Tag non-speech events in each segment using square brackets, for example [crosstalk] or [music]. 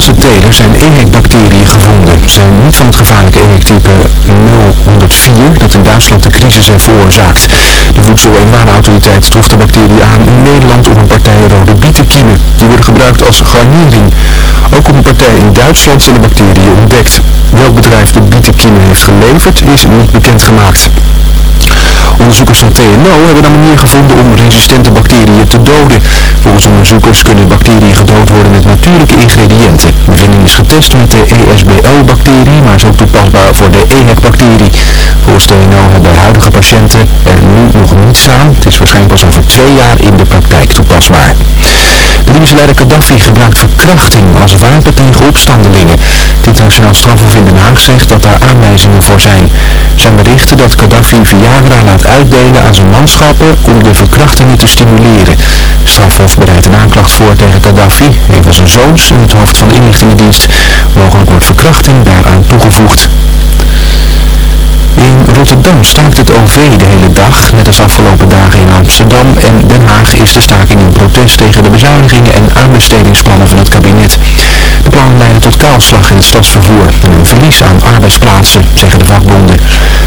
Nederlandse teler zijn EHEC-bacteriën gevonden. Ze zijn niet van het gevaarlijke EHEC-type 0104 dat in Duitsland de crisis heeft veroorzaakt. De Voedsel- en Warenautoriteit trof de bacterie aan in Nederland op een partij rode bietenkiemen. Die worden gebruikt als garnering. Ook op een partij in Duitsland zijn de bacteriën ontdekt. Welk bedrijf de bietenkiemen heeft geleverd is niet bekendgemaakt. Onderzoekers van TNO hebben een manier gevonden om resistente bacteriën te doden. Volgens onderzoekers kunnen bacteriën gedood worden met natuurlijke ingrediënten. De vinding is getest met de ESBL-bacterie, maar is ook toepasbaar voor de EHEC-bacterie. Volgens TNO hebben huidige patiënten er nu nog niets aan. Het is waarschijnlijk pas over twee jaar in de praktijk toepasbaar. De Libische leider Gaddafi gebruikt verkrachting als wapen tegen opstandelingen. Het internationaal strafhof in Den Haag zegt dat daar aanwijzingen voor zijn. Zijn berichten dat Gaddafi Viagra laat uitdelen aan zijn manschappen om de verkrachtingen te stimuleren. Strafhof bereidt een aanklacht voor tegen Gaddafi, een van zijn zoons en het hoofd van de inlichtingendienst. Mogelijk wordt verkrachting daaraan toegevoegd. In Rotterdam staakt het OV de hele dag, net als afgelopen dagen in Amsterdam en Den Haag is de staking in protest tegen de bezuinigingen en aanbestedingsplannen van het kabinet. De plannen leiden tot kaalslag in het stadsvervoer en een verlies aan arbeidsplaatsen, zeggen de vakbonden.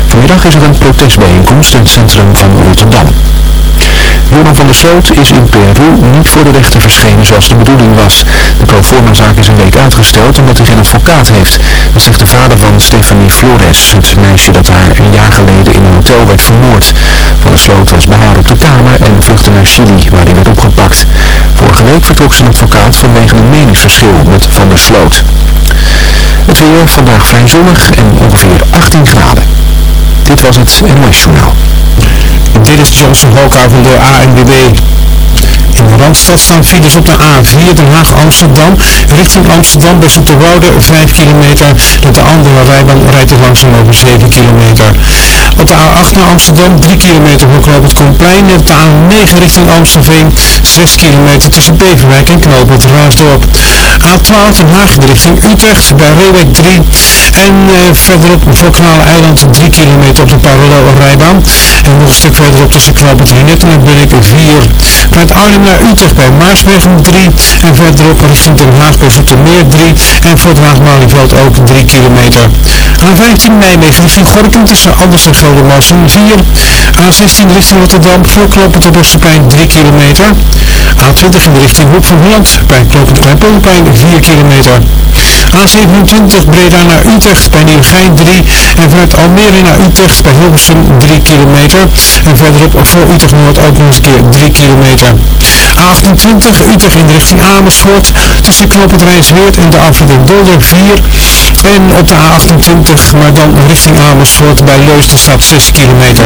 Vanmiddag is er een protestbijeenkomst in het centrum van Rotterdam. Joran van der Sloot is in Peru niet voor de rechter verschenen zoals de bedoeling was. De proforma-zaak is een week uitgesteld omdat hij geen advocaat heeft. Dat zegt de vader van Stephanie Flores, het meisje dat een jaar geleden in een hotel werd vermoord. Van der Sloot was bij haar op de kamer en vluchtte naar Chili, waar hij werd opgepakt. Vorige week vertrok zijn advocaat vanwege een meningsverschil met Van der Sloot. Het weer vandaag vrij zonnig en ongeveer 18 graden. Dit was het NOS Journaal. Dit is Johnson Hoka van de ANWB. In de Randstad staan files op de A4 Den Haag-Amsterdam. Richting Amsterdam bij Zoeterwoude 5 kilometer. Met de andere rijbaan rijdt er langzaam over 7 kilometer. Op de A8 naar Amsterdam 3 kilometer voor Knoop het op de A9 richting Amstelveen 6 kilometer tussen Beverwijk en Knoop het Raasdorp. A12 Den Haag richting Utrecht bij Reewijk 3. En uh, verderop voor Eiland 3 kilometer op de parallel rijbaan. En nog een stuk verderop tussen Knoop het en Bunnik 4. Vanuit naar Utrecht bij Maarsbergen 3. En verderop richting Den Haag bij Zoetermeer 3. En voor het ook 3 kilometer. A15 Nijmegen richting Gorkum tussen Anders en Geldermalsen 4. A16 richting Rotterdam voor Kloppend op Westerplein 3 kilometer. A20 in de richting Hoek van Holland bij Kloppend Kleinpolderplein 4 kilometer. A27 Breda naar Utrecht bij Nieuwegein 3 en vanuit Almere naar Utrecht bij Hilversum 3 kilometer en verderop voor Utrecht Noord ook nog eens een keer 3 kilometer. A28 Utrecht in richting Amersfoort tussen knooppunt Rijnsweert en de afdeling Dolder 4 en op de A28 maar dan richting Amersfoort bij Leusden staat 6 kilometer.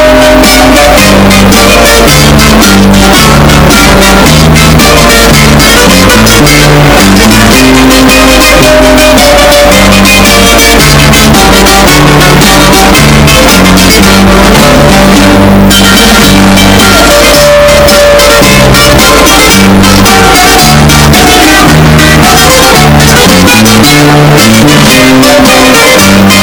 Thank you.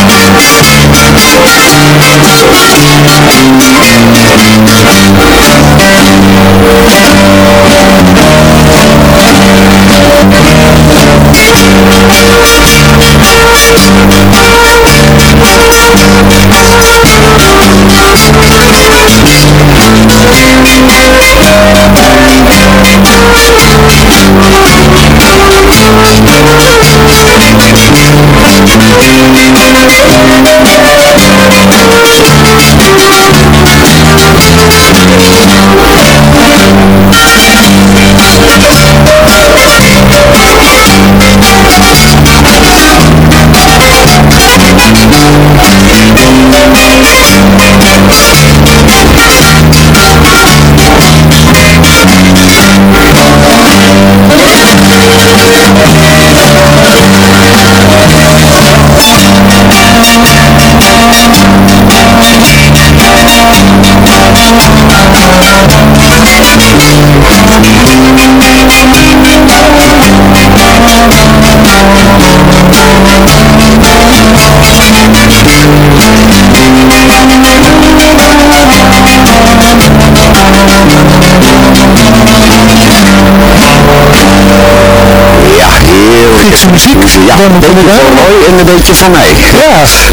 Muziek. Ja, dan een beetje inderdaad. van Roy en een beetje van mij. Ja,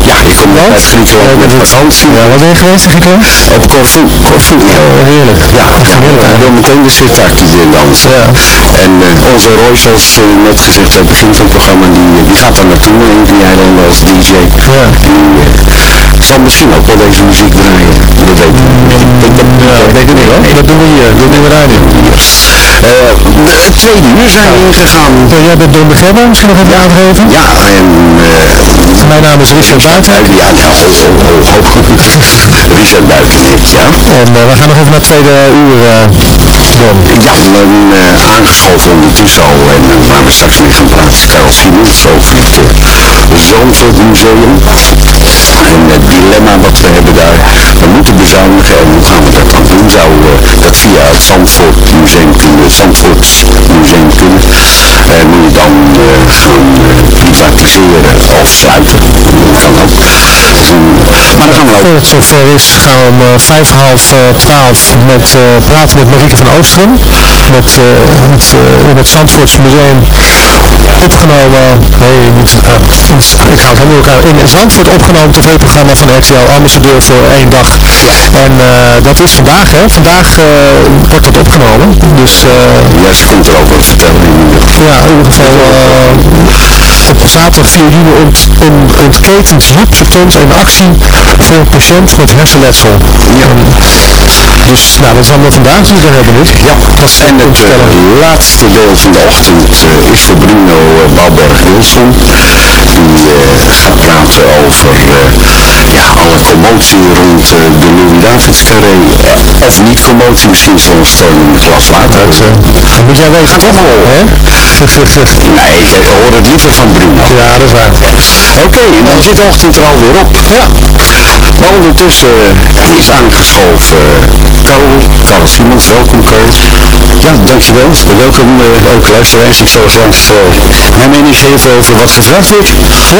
Ja, ik kom net uit Griekenland met vakantie. ja, wat ben je geweest in Griekenland? Op Corfu. Corfu, ja. Oh, heerlijk. Ja, ik wil meteen de sittardjes in dansen. En eh, onze Roy, zoals eh, net gezegd bij het begin van het programma, die, eh, die gaat daar naartoe in die eilanden als DJ. Ja. Die eh, zal misschien ook wel deze muziek draaien. Dat weet ik niet. Ik denk dat- Ja, dat weet ik niet hoor. Dat doen we hier, dat doen we radio. Eh, het tweede uur zijn we ingegaan. Ja, jij bent Don Begemmer, misschien nog even aangeven. Ja, en eh, Mijn naam is Richard Buitenhek. ja, ja, ho, ho, ho, ho. Richard Buitenhek, ja. En eh, we gaan nog even naar het tweede uur, eh Don. Ja, men, eh, aangeschoven ondertussen al en eh, waar we straks mee gaan praten is Karel Simons over het uh, Zandvoort Museum. En het dilemma wat we hebben daar, we moeten bezuinigen en hoe gaan we dat dan doen? Zou eh, dat via het Zandvoort Museum kunnen, het Zandvoort Museum kunnen? En moet je dan eh, gaan eh, privatiseren of sluiten? Dat kan ook. Maar dan gaan we ook Voor het zover is, gaan we om eh, vijf, half eh, twaalf met, eh, praten met Marieke van Oostrum. Met eh, het, eh, in het Zandvoorts Museum opgenomen, nee, niet, eh, ik hou het helemaal elkaar, in Zandvoort opgenomen tv-programma van RTL, ambassadeur voor één dag. En eh, dat is vandaag, hè. Vandaag eh, wordt dat opgenomen. Dus eh, Ja, ze komt erover vertellen in ieder geval. ja, in ieder geval eh, op zaterdag 4 juni ont, on, ontketend Joep een actie voor een patiënt met hersenletsel. Ja. Dus nou, dat is allemaal vandaag, dus ik ben heel benieuwd. Ja, dat is en het eh, laatste deel van de ochtend eh, is voor Bruno uh, Bouwberg-Wilson. Die eh, gaat praten over eh, ja, alle commotie rond eh, de Louis Davids carré. Eh, of niet commotie, misschien zoals het een glas water. Dat, eh, dat moet jij weten, toch? Hè? [laughs] Nee, ik eh, hoor het liever van Bruno. Ja, dat is waar. Oké, en dan zit de ochtend er alweer op. Ja. Maar ondertussen eh, is aangeschoven uh, Karel, Karel Simons. Welkom Karel. Ja, dankjewel. Welkom uh, ook luisteraars. Ik zal graag uh, mijn mening geven over wat gevraagd wordt.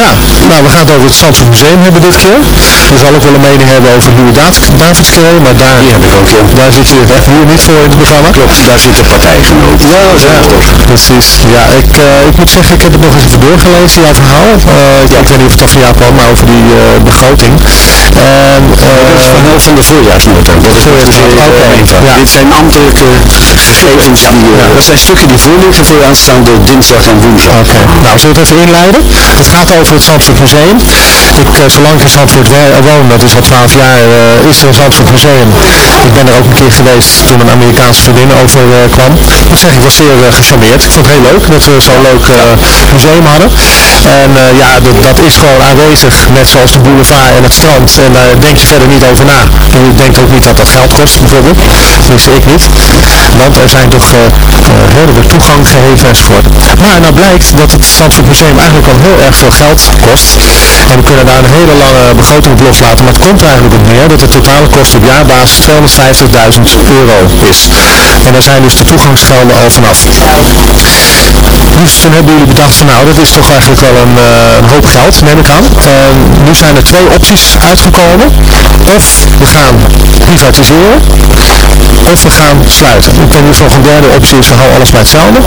Ja, nou we gaan het over het Zandvoort Museum hebben dit keer. Je zal ook wel een mening hebben over Davids carré, maar daar, Die heb ik ook, ja. daar zit je hier niet voor in het programma. Klopt, daar zit de partijgenoot. Ja, ja, precies. Ja, ik, uh, ik moet zeggen, ik heb het nog eens even doorgelezen, jouw verhaal. Uh, ik, ik weet niet of het van jou kwam, maar over die uh, begroting. En, dat is verhaal van de voorjaarsnota. Dat is dus okay. ja. Dit zijn ambtelijke gegevens die, ja. dat zijn stukken die voorliggen voor aanstaande dinsdag en woensdag. Oké, okay. nou zullen we het even inleiden? Het gaat over het Zandvoort Museum. Ik, zolang ik in Zandvoort woon, dat is al 12 jaar, is er een Zandvoort Museum. Ik ben er ook een keer geweest toen een Amerikaanse vriendin over kwam. Ik moet zeggen, ik was zeer gecharmeerd. Ik vond het heel leuk dat we zo'n leuk museum hadden. En ja, dat, dat, is gewoon aanwezig, net zoals de boulevard en het strand. En daar denk je verder niet over na. Je denkt ook niet dat dat geld kost, bijvoorbeeld. Tenminste, ik niet. Want er zijn toch wordt toegang gegeven enzovoort. Maar nou blijkt dat het Zandvoort Museum eigenlijk al heel erg veel geld kost. En we kunnen daar een hele lange begroting op loslaten. Maar het komt eigenlijk op neer dat de totale kost op jaarbasis 250.000 euro is. En daar zijn dus de toegangsgelden al vanaf. Dus toen hebben jullie bedacht van nou, dat is toch eigenlijk wel een, uh, een hoop geld, neem ik aan. En nu zijn er twee opties uitgekomen. Of we gaan privatiseren, of we gaan sluiten. Ik denk dat nog een derde optie is, we houden alles bij hetzelfde.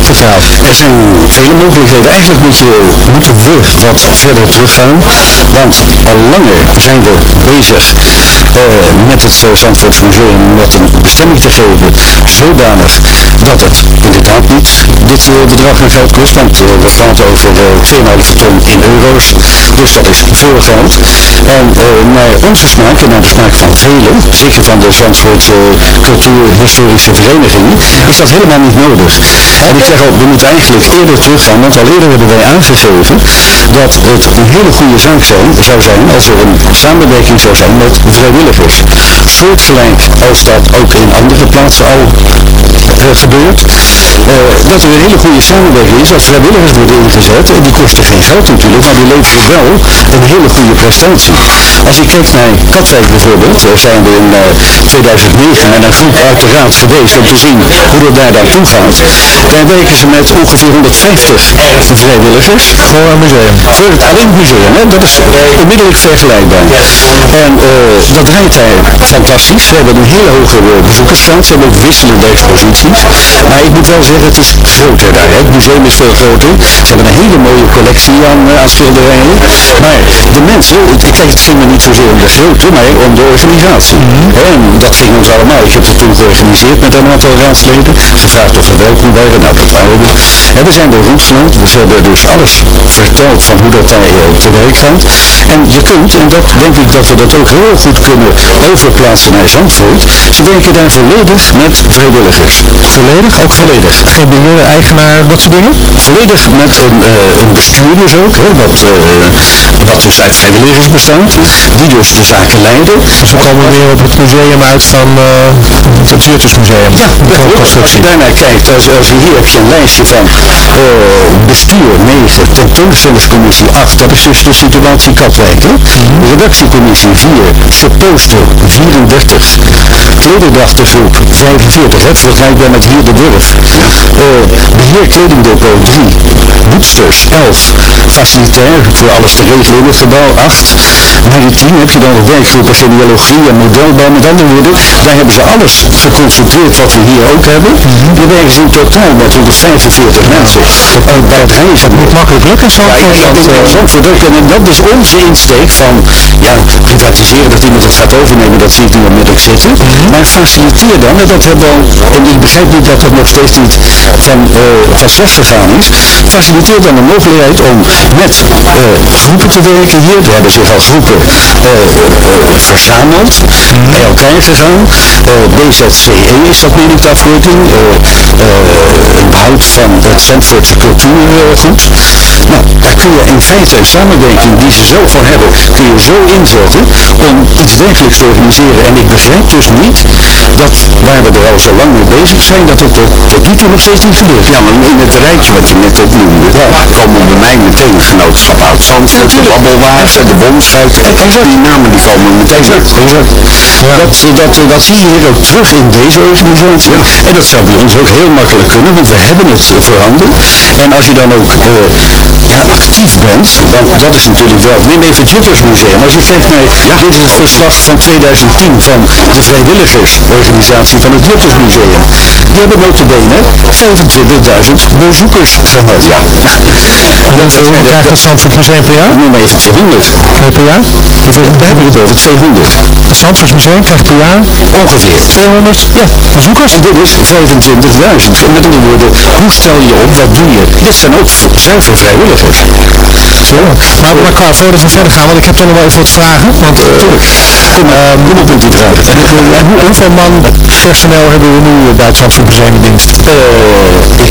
Vertel. Er zijn vele mogelijkheden. Eigenlijk moet je, moeten we wat verder teruggaan. Want al langer zijn we bezig uh, met het uh, Zandvoorts Museum een bestemming te geven zodanig dat het inderdaad niet dit uh, bedrag aan geld kost, want we praten over uh, 2,5 ton in euro's, dus dat is veel geld. En naar onze smaak en naar de smaak van velen, zeker van de Zandvoortse cultuurhistorische vereniging, is dat helemaal niet nodig. En ik zeg ook, we moeten eigenlijk eerder teruggaan, want al eerder hebben wij aangegeven dat het een hele goede zaak zou zijn als er een samenwerking zou zijn met vrijwilligers. Soortgelijk als dat ook in andere plaatsen al uh, gebeurt, uh, dat er een hele goede samenwerking is, dat vrijwilligers worden ingezet, en die kosten geen geld natuurlijk, maar die leveren wel een hele goede prestatie. Als je kijkt naar Katwijk bijvoorbeeld, daar zijn we in uh, 2009 en een groep uit de raad geweest om te zien hoe daar naartoe gaat. Daar werken ze met ongeveer 150 vrijwilligers. Voor een museum. Voor het museum, hè? dat is onmiddellijk vergelijkbaar. En dat draait daar fantastisch. We hebben een hele hoge bezoekersstand, we hebben ook wisselende exposities. Maar ik moet wel zeggen, het is groter daar. Hè? Het museum is veel groter. Ze hebben een hele mooie collectie aan, uh, aan schilderijen. Maar de mensen, het, kijk, het ging me niet zozeer om de grootte, maar om de organisatie. Mhm. En dat ging ons allemaal. Ik heb het toen georganiseerd met een aantal raadsleden. Gevraagd of we welkom waren. Nou, dat waren we. En we zijn door rondgelopen. Dus we hebben dus alles verteld van hoe dat daar uh, te werk gaat. En je kunt, en dat denk ik dat we dat ook heel goed kunnen overplaatsen naar Zandvoort. Ze werken daar volledig met vrijwilligers. Volledig? Ook volledig. Geen beheer, eigenaar, dat soort dingen? Volledig met een, uh, een bestuur dus ook, hè, wat, uh, wat dus uit vrijwilligers bestaat, die dus de zaken leiden. Dus we komen weer op het museum uit van uh, het Juttersmuseum. Ja, bijvoorbeeld als je daarnaar kijkt, als, als je hier heb je lijstje van bestuur 9, tentoonstellingscommissie 8, dat is dus de situatie Katwijk. Hè? Redactiecommissie 4, verposter 34, klederdrachtengroep 45, het vergelijkbaar met hier de Burg. kledingdepot 3, boeksters 11, facilitair voor alles te regelen in het gebouw 8, maritiem heb je dan de werkgroepen genealogie en modelbouw. Met andere woorden, daar hebben ze alles geconcentreerd wat we hier ook hebben. We werken ze in totaal met 145 mensen. En bij het is het niet makkelijk lukken zo. Ja, ik denk dat Zandvoort ook. En dat is onze insteek van, ja, privatiseren dat iemand het gaat overnemen, dat zie ik nu ook zitten. Maar faciliteer dan, en dat hebben we al, en ik begrijp niet dat dat nog steeds niet van, uh, van slag gegaan is, faciliteer dan de mogelijkheid om met uh, groepen te werken hier. Er hebben zich al groepen verzameld, bij elkaar gegaan. BZCE is dat meen ik de afkorting. een behoud van het Zandvoortse cultuurgoed. Nou, daar kun je in feite een samenwerking die ze zelf al hebben, kun je zo inzetten om iets werkelijks te organiseren. En ik begrijp dus niet dat, waar we er al zo lang mee bezig zijn, dat het tot, tot nu toe nog steeds niet gebeurt. Ja, maar in het rijtje wat je net opnoemde, ja. komen bij mij meteen genootschap uit Zandvoort, de babbelwaars en de bomschuiten. Die namen die komen meteen exact. Dat, dat, dat zie je hier ook terug in deze organisatie. En dat zou bij ons ook heel makkelijk kunnen, want we hebben het voorhanden. En als je dan ook uh, ja, actief bent, want dat is natuurlijk wel, neem even het Juttersmuseum. Als je kijkt naar, ja. dit is het verslag van 2010 van de vrijwilligersorganisatie van het Juttersmuseum. Die hebben notabene 25.000 bezoekers gehad. Ja. En dan krijgt het Zandvoort Museum per jaar? Noem maar even 200. Per jaar? We hebben het over 200. Het Zandvoort Museum krijgt per jaar ongeveer 200 ja, bezoekers. En dit is 25.000. En met andere woorden, hoe stel je op, wat doe je? Dit zijn ook zuiver vrijwilligers. Ja. Maar, maar Carl, voordat we verder gaan, want ik heb toch nog wel even wat vragen. Want, uh, Kom op met die vragen. hoeveel man personeel hebben we nu bij het Zandvoort Museum in dienst? Uh,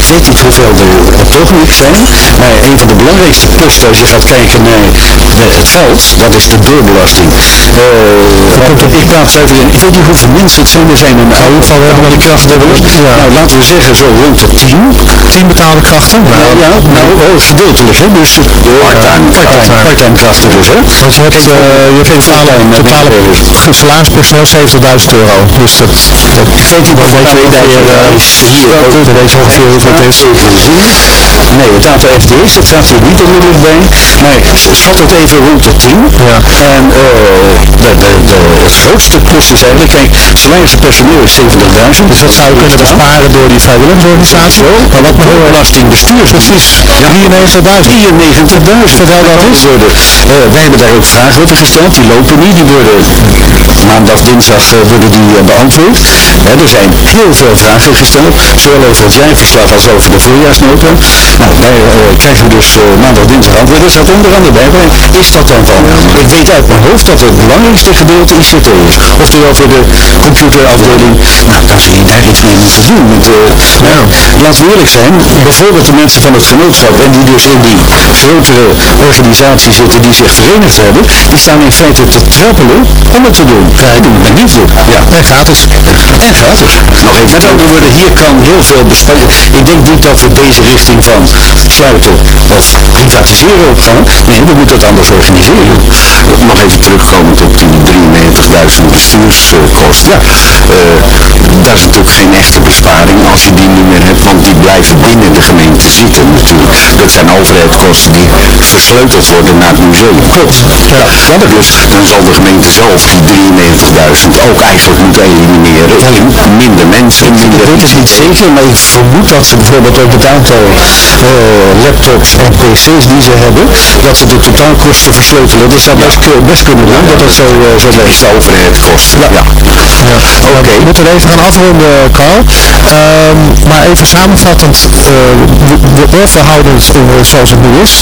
ik weet niet hoeveel er op het ogenblik zijn, maar een van de belangrijkste posten als je gaat kijken naar het geld, dat is de doorbelasting. Uh, ik praat even in, ik weet niet hoeveel mensen het zijn, er zijn een oude van die krachthebbers. Ja. Nou, laten we zeggen zo rond de 10. 10 betaalde krachten? Nou, ja, nou, oh, gedeeltelijk, hè, dus part-time part part krachten dus, hè. Want je hebt, uh, je hebt totale, totale salarispersoneel 70.000 euro, dus dat, dat, ik weet niet wat wij 2000 is hier de dat is. Nee, het aantal FTE's, dat staat hier niet onmiddellijk bij, maar schat het even rond de 10. Ja. En uh, de, de, de, het grootste plus is eigenlijk, kijk, salarispersoneel is 70.000. Dus dat zou je kunnen besparen door die vrijwilligersorganisatie. Zo, maar wat nog belasting bestuurs. Precies, ja. 93.000. 93.000. Vertel dat. Worden, uh, wij hebben daar ook vragen over gesteld, die lopen niet, die worden maandag, dinsdag uh, worden die beantwoord. er zijn heel veel vragen gesteld, zowel over het jaarverslag als over de voorjaarsnota. Nou, daar krijgen we dus maandag, dinsdag antwoord. Er staat onder andere bij, is dat dan van? Ik weet uit mijn hoofd dat het belangrijkste gedeelte ICT is. Oftewel voor de computerafdeling, nou, daar zie je daar iets mee moeten doen. Want, nou, laten we eerlijk zijn, bijvoorbeeld de mensen van het genootschap en die dus in die grotere organisatie zitten die zich verenigd hebben, die staan in feite te trappelen om het te doen. Ja, doen met liefde. Ja, en gratis. En gratis. Nog even. Met andere woorden, hier kan heel veel bespreken. Ik denk niet dat we deze richting van sluiten of privatiseren op gaan. Nee, we moeten het anders organiseren. Nog even terugkomend op die 93.000 bestuurskosten. Ja. Uh, dat is natuurlijk geen echte besparing als je die niet meer hebt, want die blijven binnen de gemeente zitten natuurlijk. Dat zijn overheidskosten die versleuteld worden naar het museum. Klopt. Ja. Dus dan zal de gemeente zelf die 93.000 ook eigenlijk moeten elimineren in minder mensen. Ik weet het niet zeker, maar ik vermoed dat ze bijvoorbeeld ook het aantal uh, laptops en pc's die ze hebben, dat ze de totaalkosten versleutelen. Dat zou best, best kunnen doen, dat dat zo, uh, zo werkt. De overheidskosten, ja. ja. Oké. We moeten even gaan afronden, Carl. Um, maar even samenvattend, de, oorverhoudend zoals het nu is,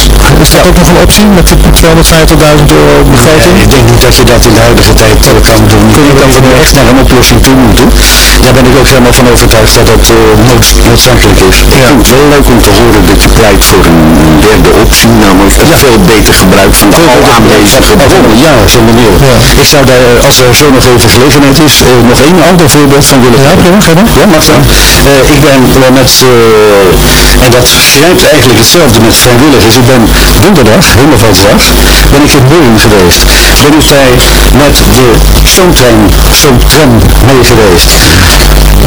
is dat ook nog een optie met de 250.000 euro begroting? ik denk niet dat je dat in de huidige tijd kan doen. Ik denk dat we nu echt naar een oplossing toe moeten. Daar ben ik ook helemaal van overtuigd dat dat uh, nood, is. Ik vind het wel leuk om te horen dat je pleit voor een derde optie, namelijk het veel beter gebruik van de al aanwezige bronnen. Ja, zonder meer. Ja. Ik zou daar, als er zo nog even gelegenheid is, uh, nog één ander voorbeeld van willen Ja, prima, ga Ja, mag dan. Uh, ik ben met, en dat grijpt eigenlijk hetzelfde met vrijwilligers. Ik ben donderdag, hemelvaartsdag, ben ik in Boeing geweest. Ben ik bij met de stoomtrein, stoomtram mee geweest.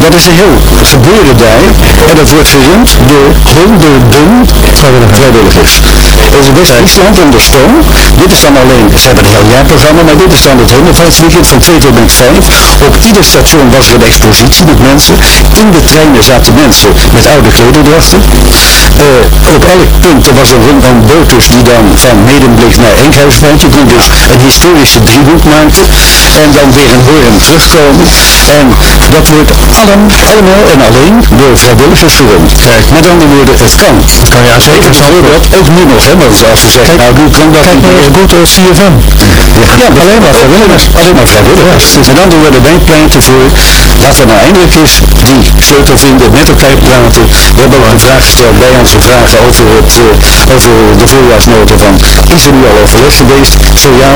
Dat is een heel gebeuren daar en dat wordt gerund door honderden vrijwilligers. Het is best Friesland onder stoom. Dit is dan alleen, ze hebben een heel jaarprogramma, maar dit is dan het hemelvaartsweekend van 2 tot en met 5. Op ieder station was er een expositie met mensen. In de treinen zaten mensen met oude klederdrachten. Uh, op elk punt was een run aan booters die dan van Medemblik naar Enkhuispleintje die dus een historische driehoek maakte. En dan weer een hoorn terugkomen. En dat wordt allen, allemaal en alleen door vrijwilligers Kijk, met andere woorden, het kan. Kan ja, zeker. Bijvoorbeeld, ook nu nog, hè, want als ze zeggen, nou doe kan dat Kijk maar eens goed als CFM. Ja, ja alleen maar vrijwilligers. Alleen maar vrijwilligers. Met andere woorden, wij pleiten voor dat er nou eindelijk is die sleutel vinden, met elkaar praten. We hebben ook een vraag gesteld bij onze vragen over, het, uh, over de voorjaarsnota van, is er nu al overleg geweest? Zo ja,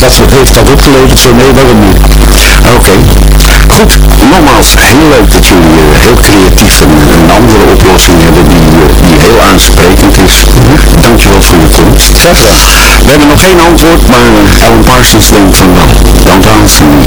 wat heeft dat opgeleverd? Zo nee, waarom niet? Oké. Goed, nogmaals, heel leuk dat jullie uh, heel creatief een, een, andere oplossing hebben die, uh, die heel aansprekend is. Dankjewel voor je komst. Graag gedaan. We hebben nog geen antwoord, maar Alan Parsons denkt van wel. Don't answer me.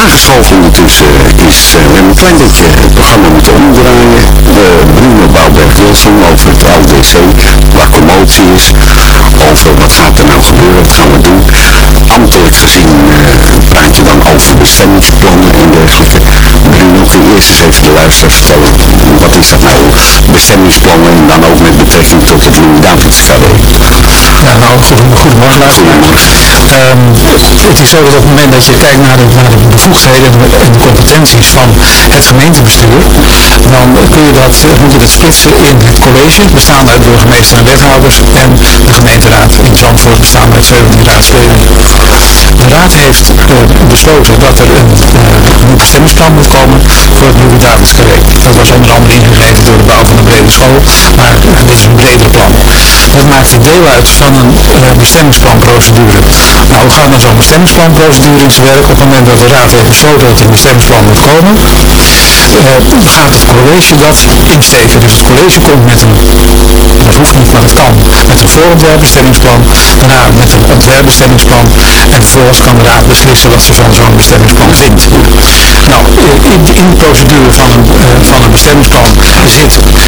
Aangeschoven ondertussen is, we een klein beetje het programma moeten omdraaien. Bruno Bouwberg-Wilson over het LDC, waar commotie is, over wat gaat er nou gebeuren, wat gaan we doen. Ambtelijk gezien praat je dan over bestemmingsplannen en dergelijke. Bruno, kun je eerst eens even de luisteraars vertellen, wat is dat nou, bestemmingsplannen en dan ook met betrekking tot het Nou, goedemorgen. Um, het is zo dat op het moment dat je kijkt naar de, bevoegdheden en de, en de competenties van het gemeentebestuur, dan kun je dat, moet dat splitsen in het college, bestaande uit burgemeester en wethouders, en de gemeenteraad in Zandvoort, bestaande uit 17 raadsleden. De raad heeft uh, besloten dat er een uh, nieuw bestemmingsplan moet komen voor het nieuwe Davidscarré. Dat was onder andere ingegeven door de bouw van de brede school, maar dit is een bredere plan. Dat maakt deel uit van een bestemmingsplanprocedure. Nou, hoe gaat dan zo'n bestemmingsplanprocedure in zijn werk? Op het moment dat de raad heeft besloten dat er bestemmingsplan moet komen, gaat het college dat insteken. Dus het college komt met een, dat hoeft niet, maar het kan, met een voorontwerpbestemmingsplan, daarna met een ontwerpbestemmingsplan en vervolgens kan de raad beslissen wat ze van zo'n bestemmingsplan vindt. Nou, in, de procedure van een, uh, van een bestemmingsplan zit uh,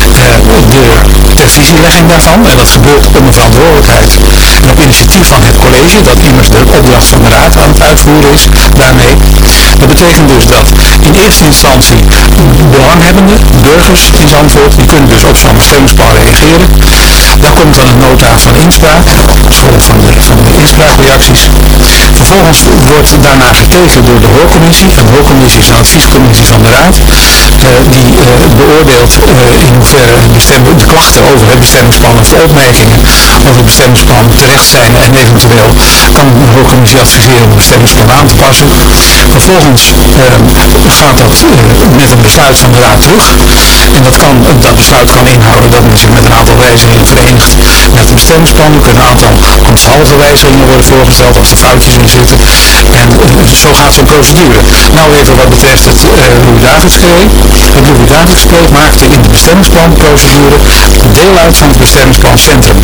de visielegging daarvan en dat gebeurt een verantwoordelijkheid en op initiatief van het college, dat immers de opdracht van de raad aan het uitvoeren is daarmee. Dat betekent dus dat in eerste instantie belanghebbenden, burgers in Zandvoort, die kunnen dus op zo'n bestemmingsplan reageren. Daar komt dan een nota van inspraak, op school van de, van de inspraakreacties. Vervolgens wordt daarna gekeken door de hoorcommissie. Een hoorcommissie is een adviescommissie van de raad. Uh, die uh, beoordeelt uh, in hoeverre de klachten over het bestemmingsplan of opmerkingen over het bestemmingsplan terecht zijn en eventueel kan de hoorcommissie adviseren om het bestemmingsplan aan te passen. Vervolgens gaat dat met een besluit van de raad terug. En dat, kan, dat besluit kan inhouden dat men zich met een aantal wijzigingen verenigt met het bestemmingsplan. Er kunnen een aantal ambtshalve wijzigingen worden voorgesteld als er foutjes in En uh, zo gaat zo'n procedure. Nou even wat betreft het uh, Louis-Davids-carré. Het Louis-Davids-carré maakte in de bestemmingsplanprocedure deel uit van het bestemmingsplan Centrum.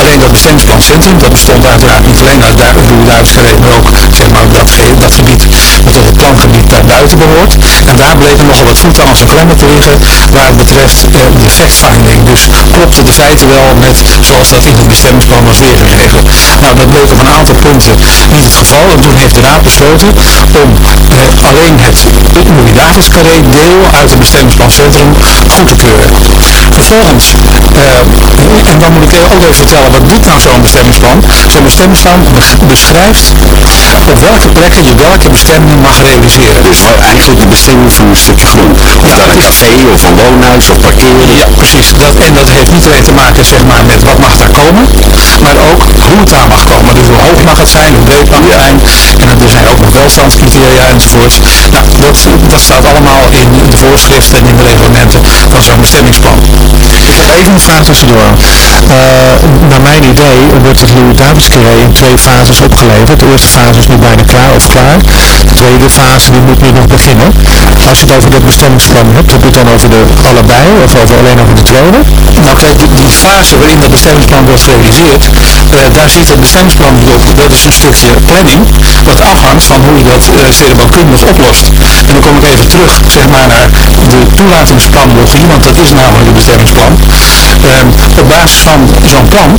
Alleen dat bestemmingsplan Centrum, dat bestond uiteraard niet alleen uit Louis-Davids-carré, maar ook zeg maar, dat, dat gebied wat tot het plangebied daarbuiten behoort. En daar bleken nogal wat voeten als een klemmen te liggen waar het betreft uh, de fact-finding. Dus klopten de feiten wel met zoals dat in het bestemmingsplan was weergegeven. Nou, dat bleek op een aantal punten niet het geval. En toen heeft de raad besloten om eh, alleen het Louis-Davids-carré deel uit het bestemmingsplan Centrum goed te keuren. Vervolgens, uh, en dan moet ik ook even vertellen, wat doet nou zo'n bestemmingsplan? Zo'n bestemmingsplan beschrijft op welke plekken je welke bestemming mag realiseren. Dus eigenlijk de bestemming van een stukje grond. Of ja, een café of een woonhuis of parkeren. Ja, precies. Dat, en dat heeft niet alleen te maken zeg maar, met wat mag daar komen, maar ook hoe het daar mag komen. Dus hoe hoog mag het zijn, hoe breed mag het zijn. En er zijn ook nog welstandscriteria enzovoorts. Nou, dat, dat staat allemaal in de voorschriften en in de reglementen van zo'n bestemmingsplan. Even een vraag tussendoor. Uh, naar mijn idee wordt het Louis Davids carré in twee fases opgeleverd. De eerste fase is nu bijna klaar of klaar. De tweede fase die moet nu nog beginnen. Als je het over dat bestemmingsplan hebt, heb je het dan over de allebei of over alleen over de tweede? Nou kijk, die, die fase waarin dat bestemmingsplan wordt gerealiseerd, uh, daar zit het bestemmingsplan op. Dat is een stukje planning, wat afhangt van hoe je dat uh, stedenbouwkundig oplost. En dan kom ik even terug, zeg maar, naar de toelatingsplanlogie, want dat is namelijk het bestemmingsplan. Uh, op basis van zo'n plan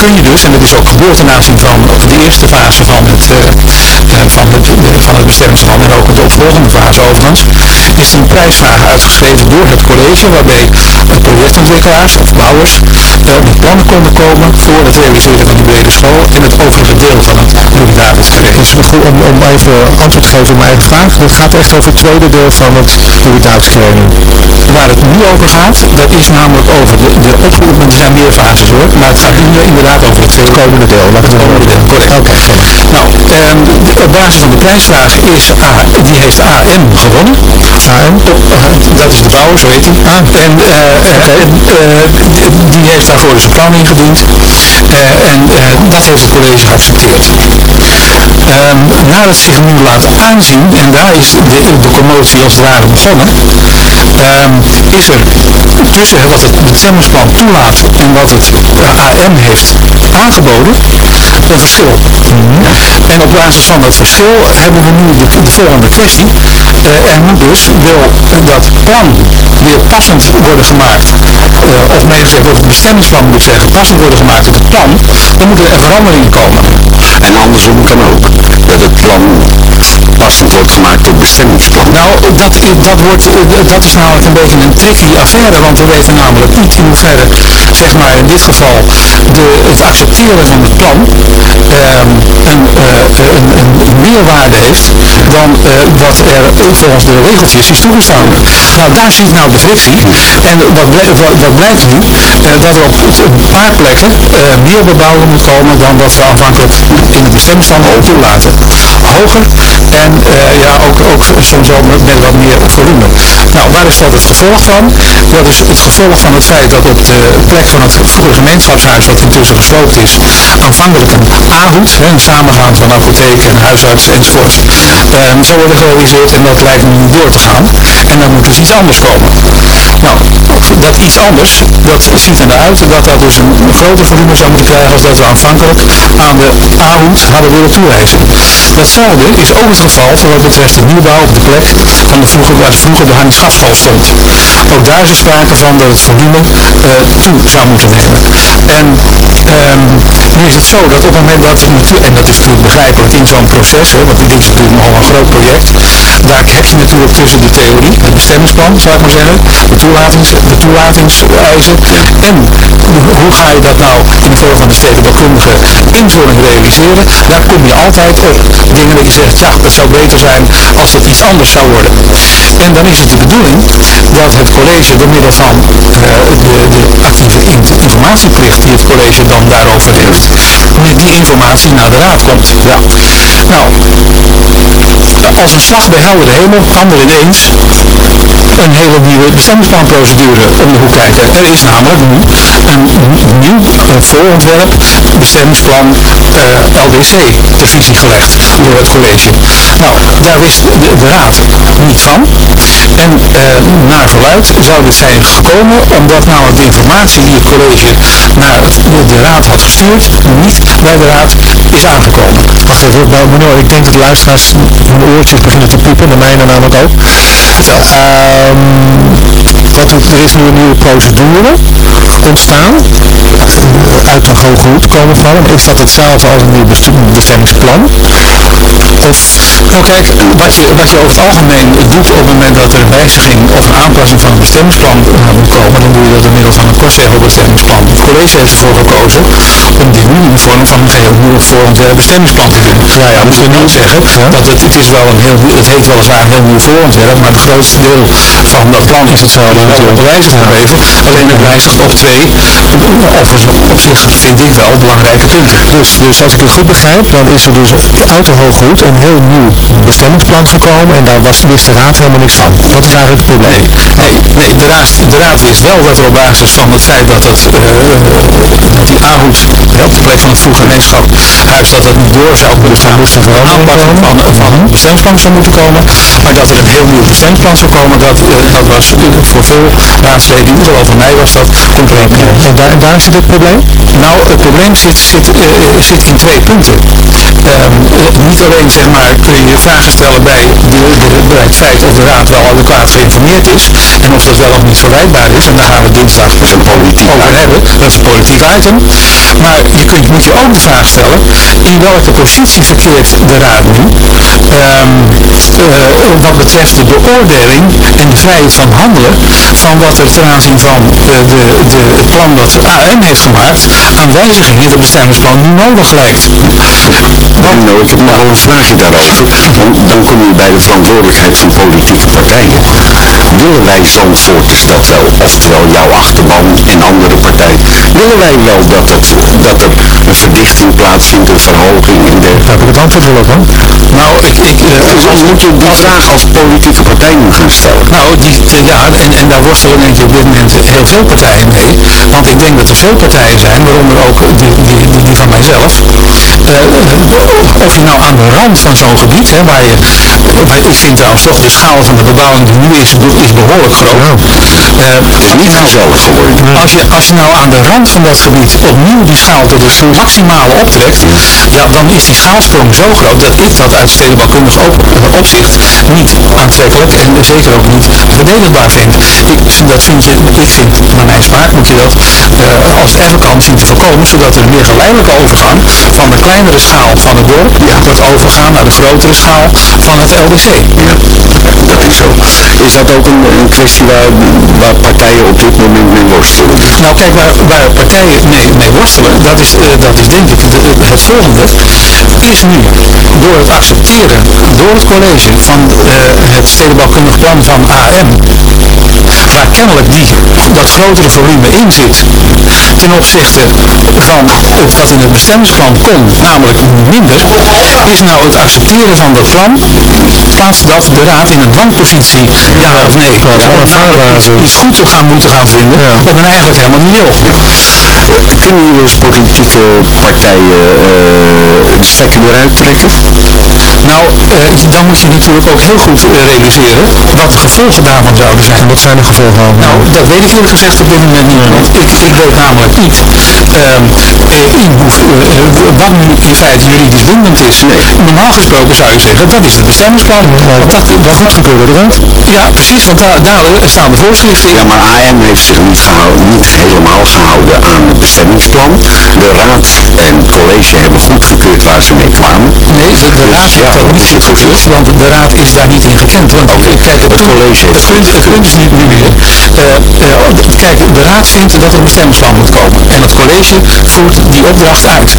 kun je dus, en dat is ook gebeurd ten aanzien van de eerste fase van het, uh, van het, van het bestemmingsplan en ook de opvolgende fase overigens, is er een prijsvraag uitgeschreven door het college waarbij projectontwikkelaars of bouwers met plannen konden komen voor het realiseren van die brede school en het overige deel van het Louis David Dus goed, om, om even antwoord te geven op mijn eigen vraag, dat gaat echt over het tweede deel van het Louis David Waar het nu over gaat, dat is namelijk over de, de opvoeding, er zijn meer fases hoor, maar het gaat nu inderdaad over het tweede komende deel. Laat het komende deel, correct. Oké. Okay. Nou, um, op basis van de prijsvraag is A, die heeft AM gewonnen. AM, uh, dat is de bouwer, zo heet hij. Ah. En, uh, en uh, die heeft daarvoor dus een plan ingediend. en dat heeft het college geaccepteerd. Um, nadat zich nu laat aanzien, en daar is de, de commotie als het ware begonnen, ehm, is er tussen het bestemmingsplan toelaat en wat het AM heeft aangeboden, een verschil. En op basis van dat verschil hebben we nu de, de volgende kwestie. Eh, er moet dus, wil dat plan weer passend worden gemaakt, eh, of nee gezegd, het bestemmingsplan moet ik zeggen, passend worden gemaakt op het plan, dan moeten er veranderingen komen. En andersom kan ook. Dat het plan passend wordt gemaakt op bestemmingsplan. Nou, dat, dat, wordt, eh, dat is namelijk een beetje een tricky affaire, want we weten namelijk niet in hoeverre, zeg maar in dit geval, de, het accepteren van het plan ehm, een, eh, een, een meerwaarde heeft dan eh, wat er volgens de regeltjes is toegestaan. Nou, daar zit nou de frictie. En wat, wat, wat blijkt nu? Eh, dat er op een paar plekken meer bebouwing moet komen dan wat we aanvankelijk in het bestemmingsplan ook toelaten. Hoger en ja, ook, ook soms wel met, met wat meer volume. Nou, waar is dat het gevolg van? Dat is het gevolg van het feit dat op de plek van het vroegere gemeenschapshuis, wat intussen gesloopt is, aanvankelijk een A-hoed, een samengaan van apotheek en huisarts enzovoort, ehm, zou worden gerealiseerd en dat lijkt nu niet door te gaan. En dan moet dus iets anders komen. Nou, dat iets anders, dat ziet er naar uit dat dat dus een, groter volume zou moeten krijgen als dat we aanvankelijk aan de A-hoed hadden willen toewijzen. Datzelfde is ook het geval voor wat betreft de nieuwbouw op de plek van de vroeger, waar vroeger de Hans Schafschool stond. Ook daar is er sprake van dat het volume eh, toe zou moeten nemen. En ehm, nu is het zo dat op het moment dat, natu- en dat is natuurlijk begrijpelijk in zo'n proces, hè, want dit is natuurlijk nogal een groot project, daar heb je natuurlijk tussen de theorie, het bestemmingsplan zou ik maar zeggen, de, toelatings, de toelatingseisen. En hoe ga je dat nou in de vorm van de stedenbouwkundige invulling realiseren, daar kom je altijd op dingen dat je zegt, ja, dat zou beter zijn als het iets anders zou worden. En dan is het de bedoeling dat het college door middel van eh, de, de actieve in- informatieplicht die het college dan daarover heeft, met die informatie naar de raad komt. Ja. Nou, als een slag bij heldere hemel, ander ineens, een hele nieuwe bestemmingsplanprocedure om de hoek kijken. Er is namelijk nu een nieuw eh, voorontwerp, bestemmingsplan eh, LDC, ter visie gelegd door het college. Nou, daar wist de, de raad niet van. En eh, naar verluid zou dit zijn gekomen omdat namelijk de informatie die het college naar de, de raad had gestuurd, niet bij de raad is aangekomen. Wacht even, nou, ik denk dat de luisteraars hun oortjes beginnen te piepen, de mijne namelijk ook. Ehm, wat, er er is nu een nieuwe procedure ontstaan, uit een hoge hoed komen vallen. Is dat hetzelfde als een nieuw best- bestemmingsplan? Of Nou kijk, wat je, wat je over het algemeen doet op het moment dat er een wijziging of een aanpassing van het bestemmingsplan eh, moet komen, dan doe je dat door middel van een kortzegelbestemmingsplan. Het college heeft ervoor gekozen om dit nu in de vorm van een geheel nieuw voorontwerp bestemmingsplan te doen. Ja, ja, moet je niet zeggen dat het, het is wel een heel, het heet weliswaar een heel nieuw voorontwerp, maar het grootste deel van dat plan is hetzelfde natuurlijk gewijzigd gebleven. Alleen het wijzigt op twee, overigens op zich vind ik wel belangrijke punten. Dus, dus als ik het goed begrijp, dan is er dus uit de hoge hoed een heel nieuw bestemmingsplan gekomen en daar was, wist de raad helemaal niks van. Dat is eigenlijk het probleem. Nee, nee de, raad, de raad wist wel dat er op basis van het feit dat, het, eh, dat die aanhoed op de plek van het vroege gemeenschap huis dat het niet door zou kunnen gaan, moest er een aanpassing van, van het bestemmingsplan zou moeten komen, maar dat er een heel nieuw bestemmingsplan zou komen, dat, eh, dat was voor veel raadsleden, in ieder geval voor mij daar, daar zit het probleem? Nou, het probleem zit, zit, eh, zit in twee punten. Ehm, eh, niet alleen zeg maar, kun je je vragen stellen bij, de, de, bij het feit of de raad wel adequaat geïnformeerd is en of dat wel of niet verwijtbaar is. En daar gaan we dinsdag dus een politiek over hebben. Dat is een politiek item. Maar je kunt, moet je ook de vraag stellen, in welke positie verkeert de raad nu? Ehm, eh, wat betreft de beoordeling en de vrijheid van handelen van wat er ten aanzien van eh, de, de, het plan dat AM heeft gemaakt aan wijzigingen in het bestemmingsplan nu nodig lijkt. Want, nou, ik heb nog wel een vraagje daarover. Dan, dan kom je bij de verantwoordelijkheid van politieke partijen. Willen wij Zandvoorters dat wel? Oftewel jouw achterban en andere partijen. Willen wij wel dat, het, dat er een verdichting plaatsvindt, een verhoging en dergelijke? Heb ik het antwoord wel op? Nou, ik, ik, eh, dan moet je die vraag als politieke partij nu gaan stellen. Nou, die, die- ja, en, en daar worstelen denk ik op dit moment heel veel partijen mee. Want ik denk dat er veel partijen zijn, waaronder ook die, die, van mijzelf. eh, of je nou aan de rand van zo'n gebied, hè, waar je ik vind trouwens toch de schaal van de bebouwing die nu is, is behoorlijk groot. Het is niet gezellig geworden. Als je, als je nou aan de rand van dat gebied opnieuw die schaal tot het maximale optrekt, ja, dan is die schaalsprong zo groot dat ik dat uit stedenbouwkundig op, opzicht niet aantrekkelijk en zeker ook niet verdedigbaar vind. Ik, dat vind je, ik vind, naar mijn smaak moet je dat uh, als zien te voorkomen, zodat er een meer geleidelijke overgang van de kleinere schaal van het dorp wordt overgaan naar de grotere schaal van het LDC. Ja, dat is zo. Is dat ook een, een kwestie waar, waar partijen op dit moment mee worstelen? Nou kijk, waar, waar partijen mee, mee worstelen, dat is, uh, dat is denk ik de, het volgende, is nu door het accepteren door het college van uh, het stedenbouwkundig plan van AM, waar kennelijk die, dat grotere volume in zit, ten opzichte van wat in het bestemmingsplan kon, namelijk minder, is nou het accepteren van dat plan, plaatst dat de raad in een dwangpositie, ja of nee, iets, iets goed te gaan moeten gaan vinden, ja. wat men eigenlijk helemaal niet wil. Kunnen jullie als politieke partijen uh, de stekker eruit trekken? Nou, uh, dan moet je natuurlijk ook heel goed uh, realiseren wat de gevolgen daarvan zouden zijn. Wat zijn de gevolgen dan? Nou, dat weet ik eerlijk gezegd op dit moment niet. Want ik, ik weet namelijk niet um, in hoe, wat nu in feite juridisch bindend is. Normaal gesproken zou je zeggen, dat is het bestemmingsplan. Dat, dat goedgekeurde eruit. Ja, precies, want daar, daar staan de voorschriften Ja, maar AM heeft zich niet, gehouden, niet helemaal gehouden aan het bestemmingsplan. De raad en het college hebben goedgekeurd waar ze mee kwamen. Nee, de, de raad heeft dat niet goedgekeurd, want de raad is daar niet in gekend. Want okay. kijk, het, het college het, punt, het punt is niet nu. Uh, uh, kijk, de raad vindt dat er een bestemmingsplan moet komen. En het college voert die opdracht uit.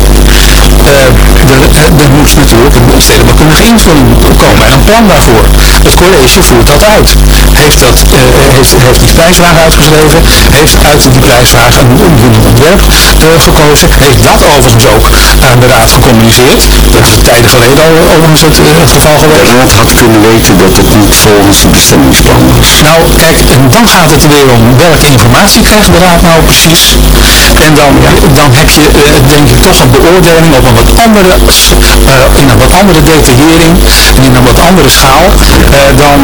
Er, er moet natuurlijk een stedelijke invulling komen en een plan daarvoor. Het college voert dat uit. Heeft, dat, heeft, heeft die prijsvraag uitgeschreven, heeft uit die prijsvraag een een ontwerp gekozen, heeft dat overigens ook aan de raad gecommuniceerd. Dat is tijden geleden al overigens het, het geval geweest. De raad had kunnen weten dat het niet volgens het bestemmingsplan was. Nou, kijk, en dan gaat het weer om welke informatie krijgt de raad nou precies. En dan, dan heb je denk ik toch een beoordeling op een wat andere, uh, in een wat andere detaillering, in een wat andere schaal, uh, dan,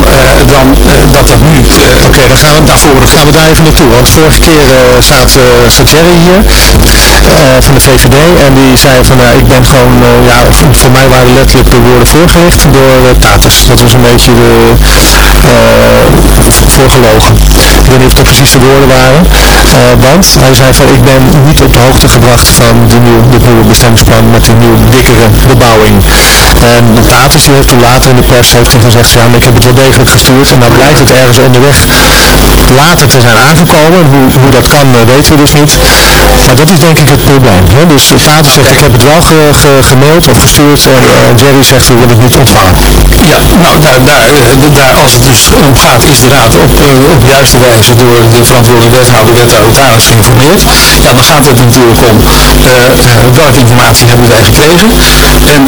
dan dat dat nu... Oké, okay, dan gaan we, daarvoor, gaan we daar even naartoe. Want vorige keer staat, staat Jerry hier van de VVD en die zei van, nou, ik ben gewoon, ja, [laughs] voor mij waren letterlijk de woorden voorgelegd door Taters. Dat was een beetje de, voorgelogen. Ik weet niet of dat precies de woorden waren. Uh, want hij zei van ik ben niet op de hoogte gebracht van de nieuw, het nieuwe bestemmingsplan met de nieuwe dikkere bebouwing. En die heeft toen later in de pers heeft gezegd ja maar ik heb het wel degelijk gestuurd en dan blijkt het ergens onderweg later te zijn aangekomen. En hoe, hoe dat kan uh, weten we dus niet. Maar dat is denk ik het probleem. Hè? Dus de Tater zegt ik heb het wel ge, ge, gemaild of gestuurd en uh, Jerry zegt ik wil het niet ontvangen. Ja, nou daar, daar, als het dus om gaat is de raad op, juiste wijze door de verantwoordelijke wethouder, wethouders geïnformeerd. Ja, dan gaat het natuurlijk om welke informatie hebben wij gekregen. En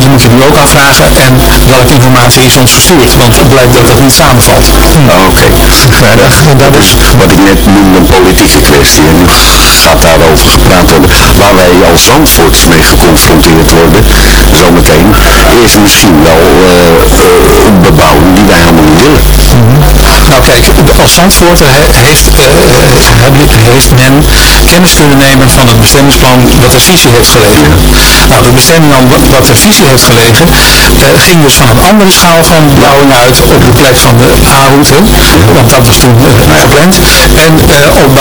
die moet je nu ook afvragen. En welke informatie is ons gestuurd. Want het blijkt dat het niet samenvalt. Hm. Oh, Oké. Okay. Ja, dat is wat ik net noemde een politieke kwestie. En u gaat daarover gepraat hebben. Waar wij als Zandvoorts mee geconfronteerd worden, zometeen, is misschien wel uh, bebouwing die wij helemaal niet willen. -hmm. Nou kijk, als Zandvoort heeft, heeft men kennis kunnen nemen van het bestemmingsplan wat de visie heeft gelegen. Nou, de bestemmingsplan wat de visie heeft gelegen, uh, ging dus van een andere schaal van bebouwing uit op de plek van de A-route, want dat was toen uh, gepland, en uh, op,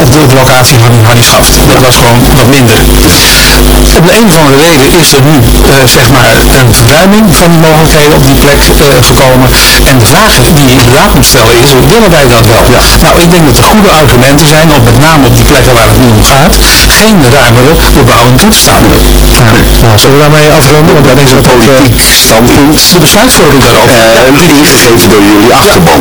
op de, de locatie van Harnischaft. Dat was gewoon wat minder. Om de een of andere reden is er nu, zeg maar, een verruiming van die mogelijkheden op die plek gekomen. En de vraag die je inderdaad moet stellen is, willen wij dat wel? Ja. Nou, ik denk dat er goede argumenten zijn om met name op die plekken waar het nu om gaat, geen ruimere bebouwing toe te staan. Ja. Nou, zullen we daarmee afronden? Want dat is een politiek standpunt. De besluitvorming daarover. Uh, ingegeven door jullie achterban.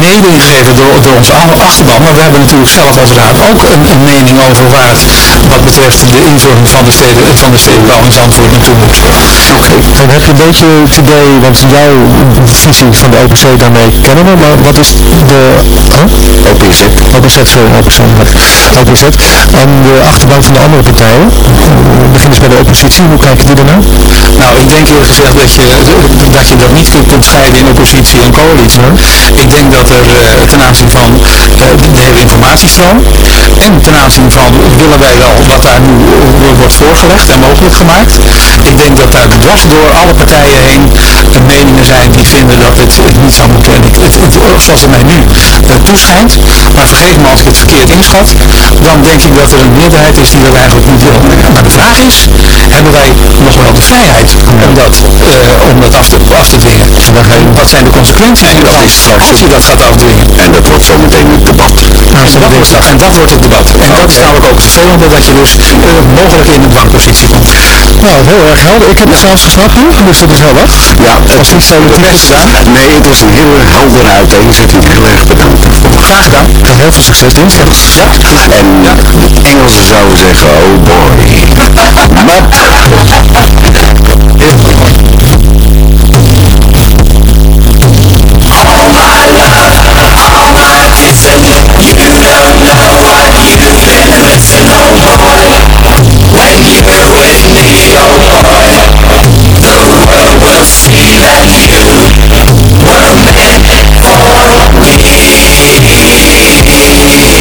Mede ingegeven door, door onze achterban, maar we hebben natuurlijk zelf als raad ook een, een mening over waar het wat betreft de invulling van de steden van de stedenbouw in Zandvoort naartoe moet. En heb je een beetje het idee, want jouw visie van de OPC daarmee kennen we, maar wat is de... Huh? OPZ. OPZ, sorry, OPZ. OPZ. En de achterban van de andere partijen. We beginnen eens bij de oppositie. Hoe kijken die ernaar? Nou, ik denk eerlijk gezegd dat je dat, je dat niet kunt, scheiden in oppositie en coalitie. Ik denk dat er uh, ten aanzien van de, hele informatiestroom en ten aanzien van willen wij wel wat daar nu wordt voorgelegd en mogelijk gemaakt. Ik denk dat daar dwars door alle partijen heen meningen zijn die vinden dat het, niet zou moeten. Het mij nu toeschijnt, maar vergeet me als ik het verkeerd inschat, dan denk ik dat er een meerderheid is die dat eigenlijk niet wil. Maar de vraag is, hebben wij nog wel de vrijheid om dat, uh, om dat af, te, af te dwingen? Wat zijn de consequenties als je dat gaat afdwingen? En dat wordt zometeen het debat. Aanstaande dinsdag. En dat wordt het debat. En dat is namelijk ook het vervelende dat je dus uh, mogelijk in een dwangpositie komt. Nou, heel erg helder. Ik heb het zelfs gesnapt nu, dus dat is helder. Ja, gedaan. Nee, het was een heel heldere uiteenzetting. Heel erg bedankt. Graag gedaan. En heel veel succes dinsdag. Ja. En ja. Engelsen zouden zeggen, oh boy. [laughs] Maar... Amen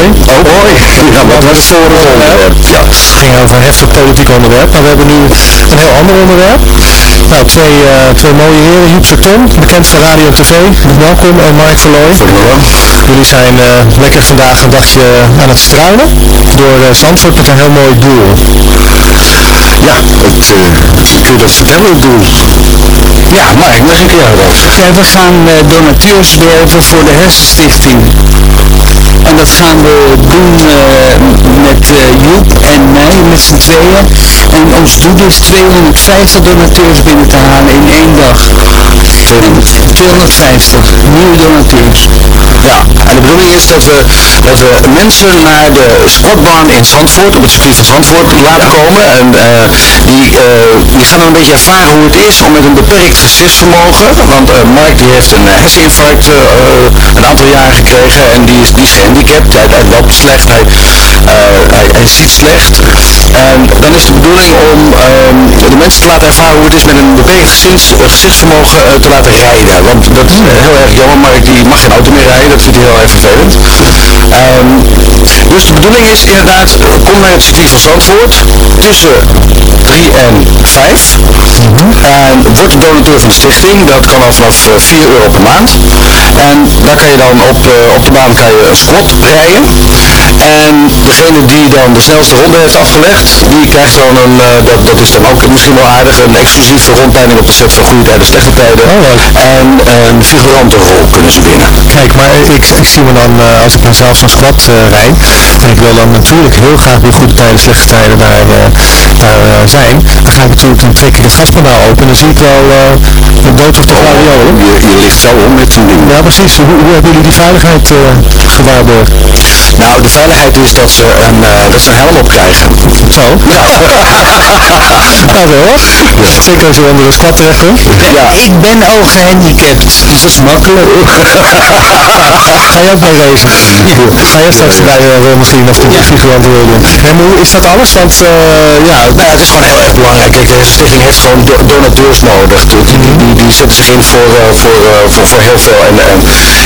eh, oh boy. [laughs] Ja, wat was het voor een onderwerp? Ja. Het ging over een heftig politiek onderwerp, maar we hebben nu een heel ander onderwerp. Nou, twee, eh, twee mooie heren, Joep Serton, bekend van radio en tv, welkom, en Mark Verlooy. Jullie zijn eh, lekker vandaag een dagje aan het struinen door uh, Zandvoort met een heel mooi doel. Ja, het, kun je dat vertellen, het doel? Ja, Mark, mag ik jou dat? Ja, we gaan uh, donateurs werven voor de Hersenstichting. En dat gaan we doen uh, met uh, Joep en mij, met z'n tweeën. En ons doel is 250 donateurs binnen te halen in één dag. 250 nieuwe donateurs. Ja, en de bedoeling is dat we, dat we mensen naar de sportbaan in Zandvoort, op het circuit van Zandvoort, laten komen. En die, die gaan dan een beetje ervaren hoe het is om met een beperkt gezichtsvermogen, want Mark die heeft een herseninfarct een aantal jaren gekregen en die is, die is gehandicapt. Hij, loopt slecht, hij, eh, hij, hij ziet slecht. En dan is de bedoeling om ehm, de mensen te laten ervaren hoe het is met een beperkt eh, gezichtsvermogen eh, te laten rijden. Want dat is heel erg jammer, maar die mag geen auto meer rijden. Dat vindt hij heel erg vervelend. Ehm, dus de bedoeling is inderdaad, kom naar het circuit van Zandvoort tussen 3 en 5. En word de donateur van de stichting. Dat kan al vanaf eh, 4 euro per maand. En daar kan je dan op, eh, op de baan kan je een squat rijden. En degene die dan de snelste ronde heeft afgelegd, die krijgt dan een, eh, dat, dat is dan ook misschien wel aardig, een exclusieve rondleiding op de set van goede tijden, slechte tijden. En een figurantenrol kunnen ze winnen. Kijk, maar ik, ik zie me dan, eh, als ik dan zelf zo'n squat eh, rijd, en ik wil dan natuurlijk heel graag weer goede tijden, slechte tijden daar, eh, daar eh, zijn, dan ga ik natuurlijk, dan trek ik het gaspedaal open en dan zie ik wel uh, de dood of de gladiolen. Je, je ligt zo om met zo'n ding. Ja, precies. Hoe, hoe hebben jullie die veiligheid eh, gewaarborgd? Nou, de veiligheid is dat ze een, eh, dat ze een helm op krijgen. Zo? [laughs] Nou, wel hoor. Zeker als je onder de squat terechtkomt. Ja, Ik ben al gehandicapt, dus dat is makkelijk. [laughs] Ga je ook mee racen? Ga je straks uh, misschien of de figurant wil doen? Nee, maar hoe is dat alles? Want eh, ja, Nou, het is gewoon heel erg belangrijk. Kijk, de stichting heeft gewoon donateurs nodig. Die, die, die, die zetten zich in voor, eh, voor, eh, voor, voor heel veel. En, en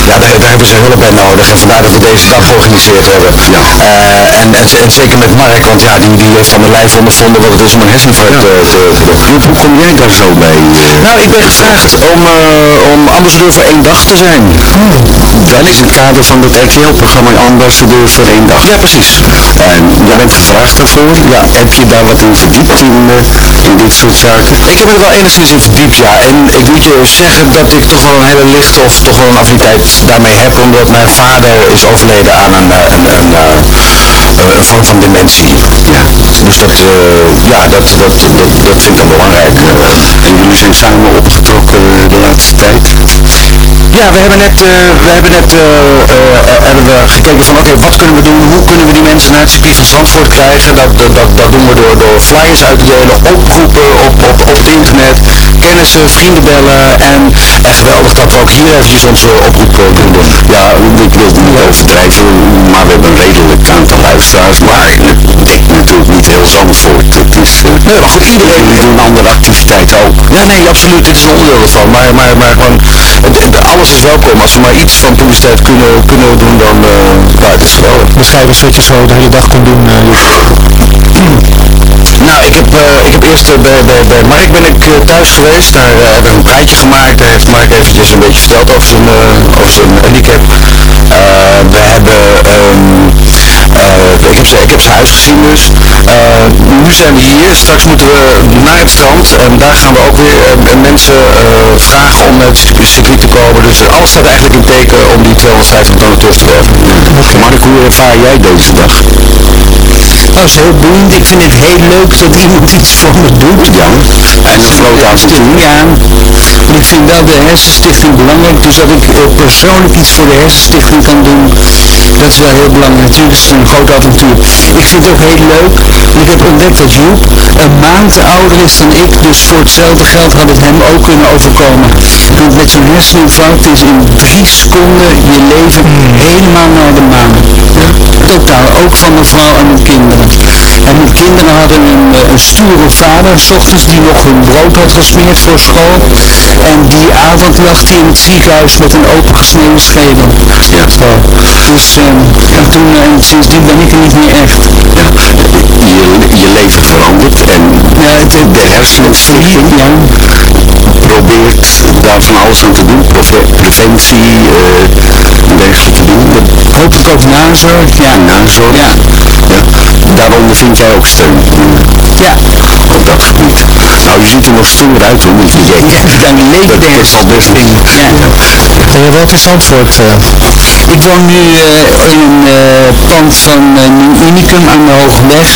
ja, daar, daar hebben ze hulp bij nodig. En vandaar dat we deze dag georganiseerd hebben. Ja. Eh, en, en, en zeker met Mark, want ja, die, die heeft van de lijf ondervonden wat het is om een hersenvret eh, te, te doen. Hoe kom jij daar zo bij? Nou, ik ben gevraagd om, om ambassadeur voor één dag te zijn. Dat is in het kader van het RTL-programma Ambassadeur voor één dag. Ja, precies. En jij bent gevraagd daarvoor? Ja. Heb je daar wat in verdiept in, in dit soort zaken? Ik heb er wel enigszins in verdiept, ja. En ik moet je zeggen dat ik toch wel een hele lichte of toch wel een affiniteit daarmee heb, omdat mijn vader is overleden aan een, eh, een, een, eh, een vorm van dementie. Ja. Dus dat, eh, ja, dat, dat, dat, dat vind ik dan belangrijk. en jullie zijn samen opgetrokken de laatste tijd? Ja, we hebben net, eh, we hebben net eh, eh, hebben we gekeken van oké, wat kunnen we doen? Hoe kunnen we die mensen naar het van Zandvoort krijgen? Dat, dat, dat, dat doen we door, door flyers uit te delen, oproepen op, op, op het internet, kennissen, vrienden bellen en, en geweldig dat we ook hier eventjes onze oproep eh, doen. Ja, ik wil het niet overdrijven, maar we hebben een redelijk aantal luisteraars, maar natuurlijk niet heel Zandvoort. Het is, eh, nee, maar goed, iedereen jullie doen andere activiteiten ook. Ja, nee, absoluut, dit is een onderdeel ervan, maar, maar, maar gewoon, het- het- alles is welkom. Als we maar iets van publiciteit kunnen, kunnen doen, dan, eh ja, het is geweldig. beschrijf eens wat je zo de hele dag kon doen. eh. [clears throat] Nou, ik heb, eh, ik heb eerst eh, bij, bij, bij Mark ben ik eh, thuis geweest. Daar hebben we een praatje gemaakt. Daar heeft Mark eventjes een beetje verteld over zijn, over zijn handicap. We hebben, ehm, eh, ik, heb, ze- ik heb zijn huis gezien dus. Eh, nu zijn we hier. Straks moeten we naar het strand. En daar gaan we ook weer eh, mensen eh, vragen om naar het circuit te komen. Dus alles staat eigenlijk in teken om die 250 donateurs te werven. Mark, hoe ervaar jij deze dag? Dat is heel boeiend. Ik vind het heel leuk dat iemand iets voor me doet. Ja, en een groot avontuur. Ja, maar ik vind wel de hersenstichting belangrijk. Dus dat ik eh, persoonlijk iets voor de hersenstichting kan doen, dat is wel heel belangrijk. Natuurlijk is het een groot avontuur. Ik vind het ook heel leuk. Ik heb ontdekt dat Joep een maand ouder is dan ik. Dus voor hetzelfde geld had het hem ook kunnen overkomen. Want met zo'n herseninfarct is in drie seconden je leven helemaal naar de maan. Totaal, ook van mijn vrouw en mijn kinderen. En mijn kinderen hadden een, eh, een stoere vader, s ochtends, die nog hun brood had gesmeerd voor school. En die avond lag hij in het ziekenhuis met een opengesneden schedel. Ja, zo. Dus en toen, en sindsdien ben ik er niet meer echt. je, je leven verandert en Ja, het, de hersenstichting ja, probeert daar van alles aan te doen, preve- preventie en dergelijke te doen. hopelijk ook nazorg. Ja, Nazorg. Ja. Ja. Daaronder vind jij ook steun ja. op dat gebied. Nou, je ziet er nog stoer uit hoor, met je jek. Dan leek Dat de is al best Ja. En je woont in Zandvoort. eh, Ik woon nu eh, in een eh, pand van uh, Unicum aan de Hoogweg.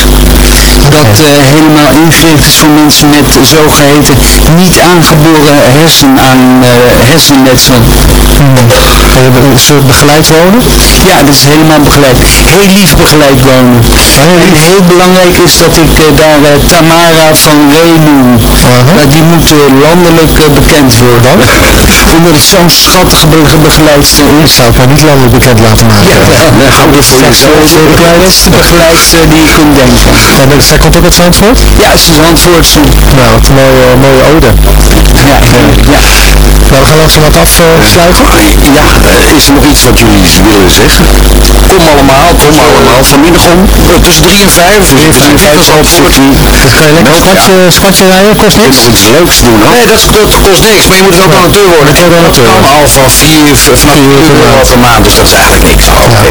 Dat eh, helemaal ingericht is voor mensen met zogeheten niet aangeboren hersen aan eh, hersenletsel. be- een soort begeleid wonen. Ja, dat is helemaal begeleid. Heel lief begeleid wonen. En heel belangrijk is dat ik daar Tamara van Ree Nou, die moet eh, landelijk eh, bekend worden. [laughs] Omdat het zo'n schattige be- begeleidster is. zou ik maar niet landelijk bekend laten maken. Ja, hou het voor jezelf. De kleinste begeleidster die je kunt denken. En eh, zij komt ook uit Zandvoort? Ja, ze is Zandvoortse. Nou, wat een mooie, mooie ode. Ja, ja. Nou, we gaan langzaam wat afsluiten. Ja, eh, is er nog iets wat jullie willen zeggen? Kom allemaal, kom allemaal. Vanmiddag om eh, tussen 3 en 5. 3 en 5 is al circuit. Dus kan je lekker schatje, schatje rijden, kost niks. Is iets leuks doen hoor. Nee, dat, dat kost niks, maar je moet ook donateur worden. Ja, donateur. Dat kan al van 4, vanaf 4 euro per maand, dus dat is eigenlijk niks. Oké,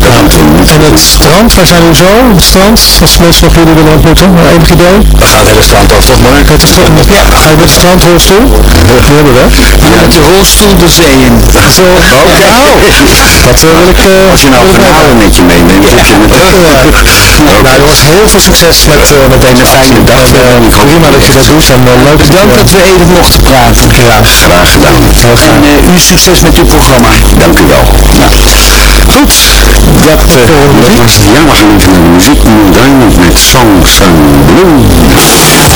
dat we niet En het strand, waar zijn we zo? Het strand, als mensen nog jullie willen ontmoeten, maar enig idee? Dan gaat het hele strand af, toch Mark? Het strand, ja, ga je met de strandrolstoel? Die hebben we. Ja, met de rolstoel de zee in. Zo, oh, [laughs] dat eh, wil ik... eh, Als je nou ik een weten. met je meeneemt, zit je met Ja. Nou jongens, heel veel succes met, eh met deze fijne dag. Eh, prima dat je dat doet en uh, leuk dat je Dank dat we even mochten praten. Ja, Graag gedaan. En uh, u succes met uw programma. Dank u wel. Nou, Goed, dat, uh, dat was het. Ja, we gaan even naar de muziek. Diamond met Song Sun Blue.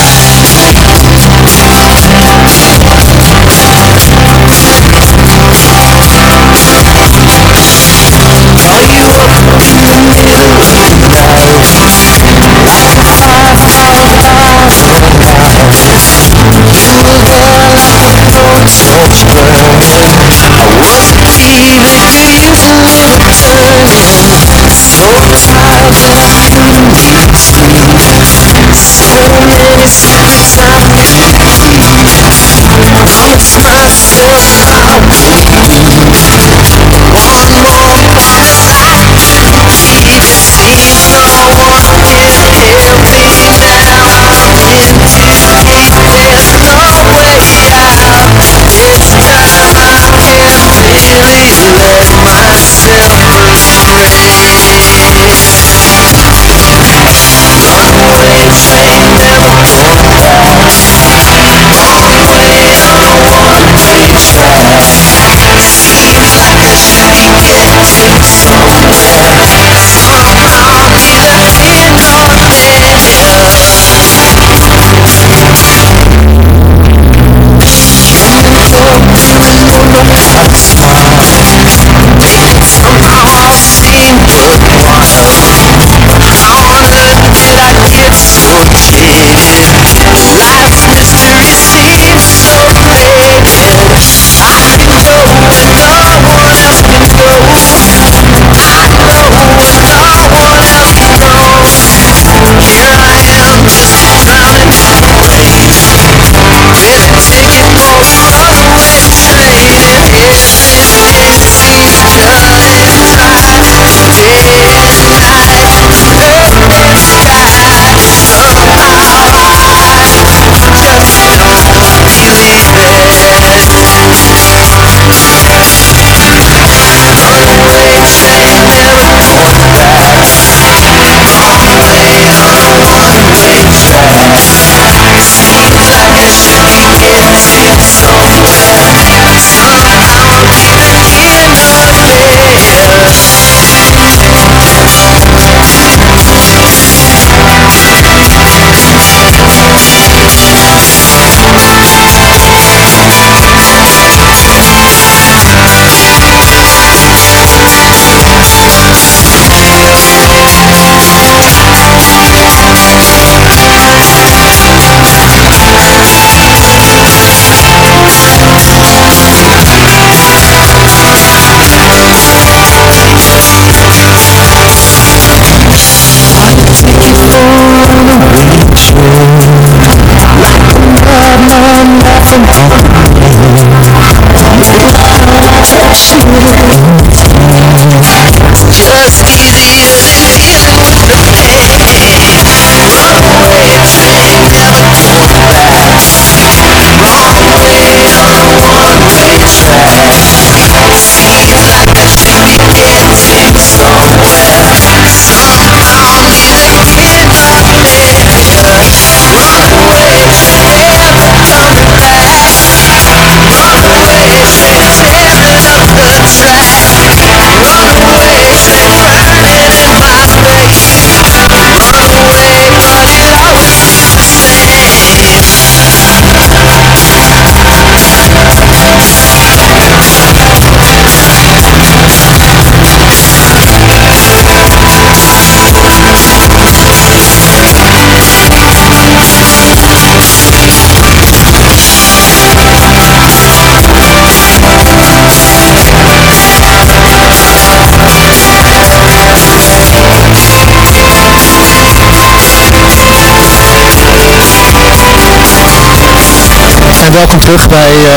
Terug bij uh,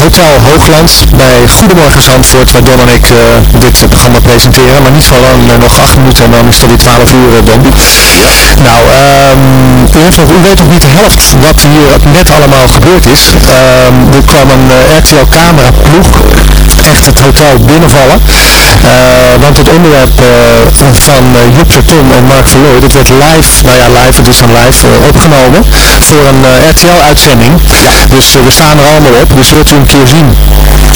Hotel Hoogland, bij Goedemorgen Zandvoort, waar Don en ik uh, dit programma presenteren. Maar niet zo lang, uh, nog acht minuten en dan is het alweer 12 uur, Don. Nou, um, u, weet nog niet de helft wat hier net allemaal gebeurd is. Um, er kwam een RTL echt het hotel binnenvallen. want het onderwerp van Joep Tom en Mark Verlooy, dat werd live, nou ja live, het is dan live, opgenomen voor een RTL-uitzending. Dus we staan er allemaal op, dus wilt u een keer zien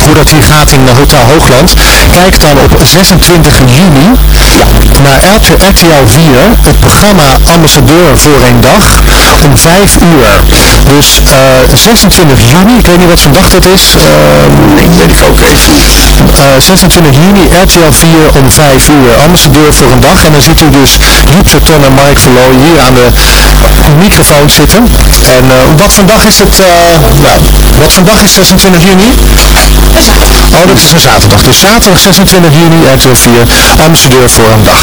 hoe dat hier gaat in Hotel Hoogland. Kijk dan op 26 juni naar RTL 4, het programma Ambassadeur voor een dag, om 5 uur. Dus uh, 26 juni, ik weet niet wat voor dag dat is. Uh, nee, weet ik ook even uh, 26 juni, RTL 4 om 5 uur. Ambassadeur voor een dag. En dan ziet u dus Joep Ton en Mark Verlooy hier aan de microfoon zitten. En uh, wat dag is het? nou, wat dag is 26 juni? Oh, dat is een zaterdag. Dus zaterdag 26 juni, RTL 4, ambassadeur voor een dag.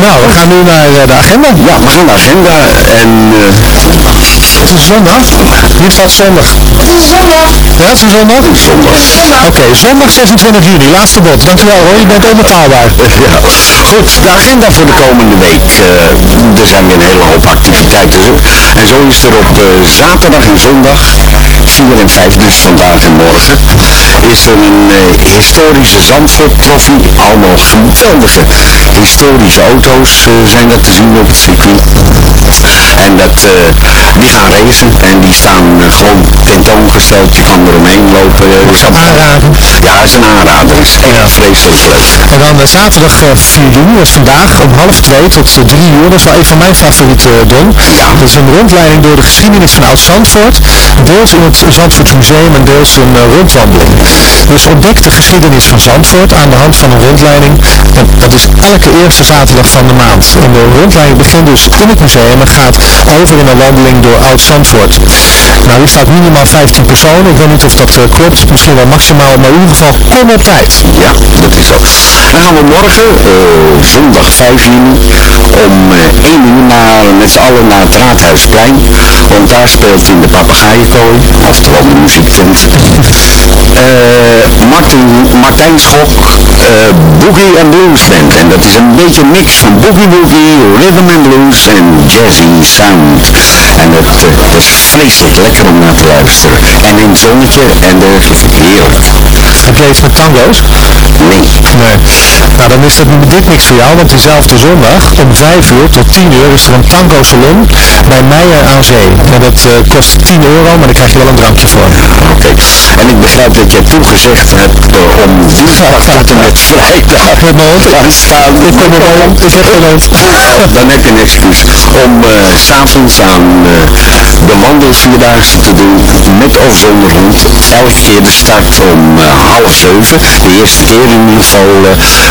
Nou, we gaan nu naar de agenda. Ja, we gaan naar de agenda. En het is zondag. Wie staat zondag? Het is zondag. Ja, het is zondag? Zondag. Oké, okay, zondag 26 juni, laatste bod. Dankjewel hoor, je bent onbetaalbaar. Ja. Goed, de agenda voor de komende week. Uh, er zijn weer een hele hoop activiteiten. En zo is er op zaterdag en zondag, 4 en 5, dus vandaag en morgen, is er een uh, historische Zandvoort Trophy. Allemaal geweldige historische auto's zijn dat te zien op het circuit. En dat, die gaan en die staan gewoon tentoongesteld. Je kan er omheen lopen. is een aanrader? Ja, is een aanrader. is echt vreselijk leuk. En dan zaterdag 4 juni, dus vandaag om half 2 tot 3 uur. Dat is wel een van mijn favoriete Don. Ja. Dat is een rondleiding door de geschiedenis van Oud-Zandvoort. Deels in het Zandvoorts Museum en deels een rondwandeling. Dus ontdek de geschiedenis van Zandvoort aan de hand van een rondleiding. En dat is elke eerste zaterdag van de maand. En de rondleiding begint dus in het museum en gaat over in een wandeling door Oud-Zandvoort. Nou, hier staat minimaal 15 personen. Ik weet niet of dat uh, klopt. Misschien wel maximaal, maar in ieder geval kom op tijd. Ja, dat is zo. Dan gaan we morgen, uh, zondag 5 juni, om uh, 1 uur naar, met z'n allen naar het Raadhuisplein. Want daar speelt in de papegaaienkooi, oftewel de muziektent, [laughs] Martin, Martijn Schok, Boogie and Blues Band. En dat is een beetje een mix van boogie boogie, rhythm and blues en jazzy sound. En het, uh, is vreselijk lekker om naar te luisteren. En in het zonnetje en de heerlijk. Iets met tango's? Nee. Nee. Nou, dan is dat dit niks voor jou, want diezelfde zondag om 5 uur tot 10 uur is er een tango salon bij Meijer aan Zee. En dat uh, kost 10 euro, maar daar krijg je wel een drankje voor. Oké. Okay. En ik begrijp dat jij toegezegd hebt uh, om dinsdag tot en met vrijdag met mijn hond aanstaan. Ik kom is echt hond. [laughs] Dan heb je een excuus om uh, s'avonds aan de wandelvierdaagse te doen, met of zonder hond. Elke keer de start om half zeven. De eerste keer in ieder geval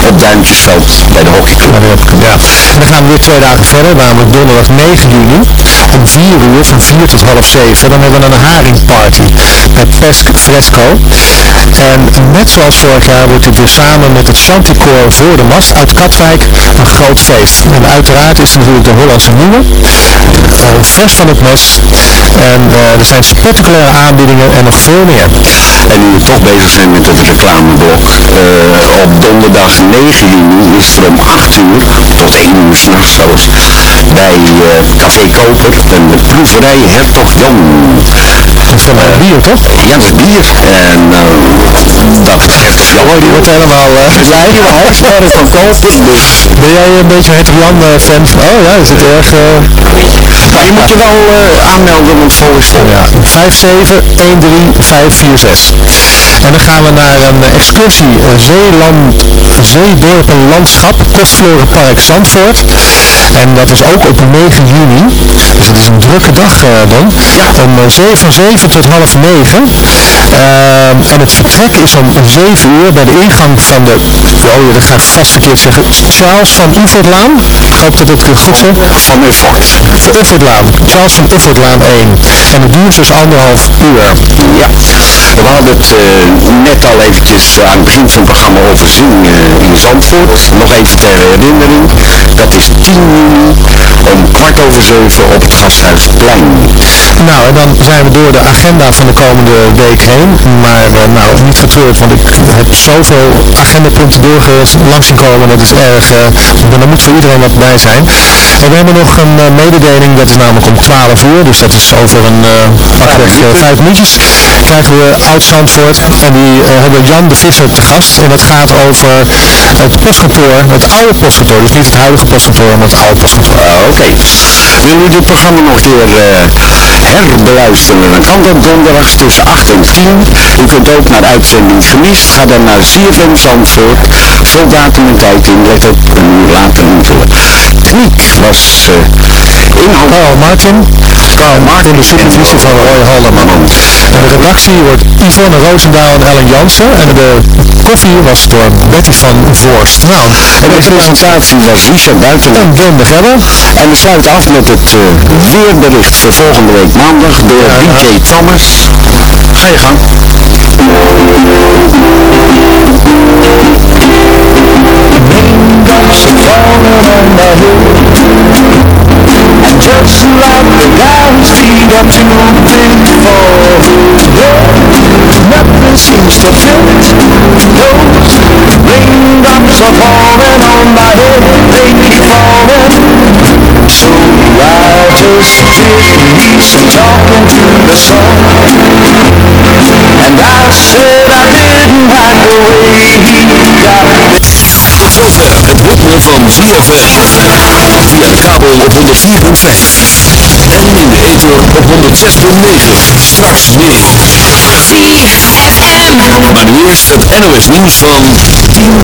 op Duintjesveld bij de hockeyclub. Ja. En dan gaan we weer twee dagen verder, namelijk donderdag 9 juni om 4 uur, van 4 tot half 7. Dan hebben we een haringparty met Pesk Fresco. En net zoals vorig jaar wordt dit weer samen met het Chanticoor voor de Mas uit Katwijk een groot feest. En uiteraard is natuurlijk de Hollandse Nieuwe, uh, vers van het mes. En uh, er zijn spectaculaire aanbiedingen en nog veel meer. En nu we toch bezig zijn met het reclameblok, uh, op donderdag 9 juni is er om 8 uur, tot 1 uur s'nachts zelfs, bij Café Koper een proeverij Hertog Jan. Dat is dan uh, bier, toch? Ja, dat is bier. En dat is Hertog Jan. Oh, die wordt helemaal uh, blij. Sterren van Koper. Dus. Ben jij een beetje Hertog Jan fan? Oh ja, is het erg... Maar je moet je wel aanmelden, want vol is vol. Ja, 5713546. En dan gaan we naar een excursie Zeeland, Zeedorpen Landschap, Kostverlorenpark Zandvoort. En dat is ook op 9 juni. Dus het is een drukke dag uh, dan. Om uh, 7, 7 tot half 9. Uh, en het vertrek is om 7 uur bij de ingang van de, oh dat ga ik vast verkeerd zeggen, Charles van Uffertlaan. Ik hoop dat ik het goed zeg. Van Uffert. Uffertlaan. Charles van Uffertlaan 1. En het duurt dus anderhalf uur. Ja. We hadden het uh, net al eventjes aan het begin van het programma over zingen in Zandvoort. Nog even ter herinnering, dat is 10 juni om kwart over zeven op het Gasthuisplein. Nou, en dan zijn we door de agenda van de komende week heen. Maar uh, nou, niet getreurd, want ik heb zoveel agendapunten doorge langs komen. Dat is erg, uh, er moet voor iedereen wat bij zijn. En we hebben nog een uh, mededeling, dat is namelijk om 12 uur. Dus dat is over een pakweg 5 minuutjes. Krijgen we Oud Zandvoort. En die hebben Jan de Visser te gast. En dat gaat over het postkantoor, het oude postkantoor. Dus niet het huidige postkantoor, maar het oude postkantoor. Oké. Okay. Wil u dit programma nog een keer herbeluisteren? Dan kan dat donderdag tussen 8 en 10. U kunt ook naar uitzending gemist. Ga dan naar CFM Zandvoort. Vul datum en tijd in. Let op, een uur later invullen. Techniek was uh, inhoud. Carl Martin. Carl Martin, de supervisie van Roy Halderman. En de redactie wordt Yvonne Roosendaal en Ellen Jansen. En de koffie was door Betty van Voorst. Nou, en de presentatie was Richard Buiten. En Wim de. En we sluiten af met het uh, weerbericht voor volgende week maandag door DJ Thomas. Ga je gang. Raindrops are falling on my head And just like the guy whose feet are too big for yeah, Nothing seems to fit Those raindrops are falling on my head They keep falling Me some talking to the sun And I said I didn't like the way he got me Tot zover het ritme van ZFM. Via de kabel op 104.5. En in de ether op 106.9. Straks meer. ZFM. Maar nu eerst het NOS nieuws van 10